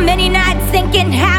many nights thinking how